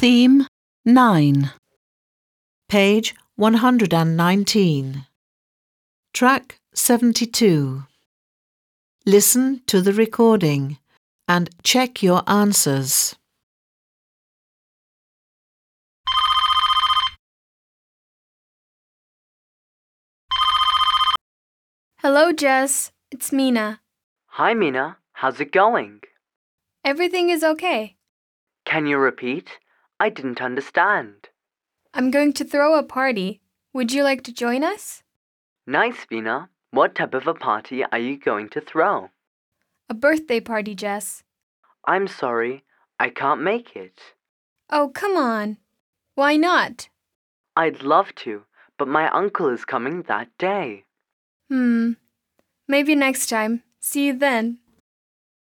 Theme 9. Page 119. Track 72. Listen to the recording and check your answers. Hello, Jess. It's Mina. Hi, Mina. How's it going? Everything is okay. Can you repeat? I didn't understand. I'm going to throw a party. Would you like to join us? Nice, Mina. What type of a party are you going to throw? A birthday party, Jess. I'm sorry, I can't make it. Oh, come on. Why not? I'd love to, but my uncle is coming that day. Hmm. Maybe next time. See you then.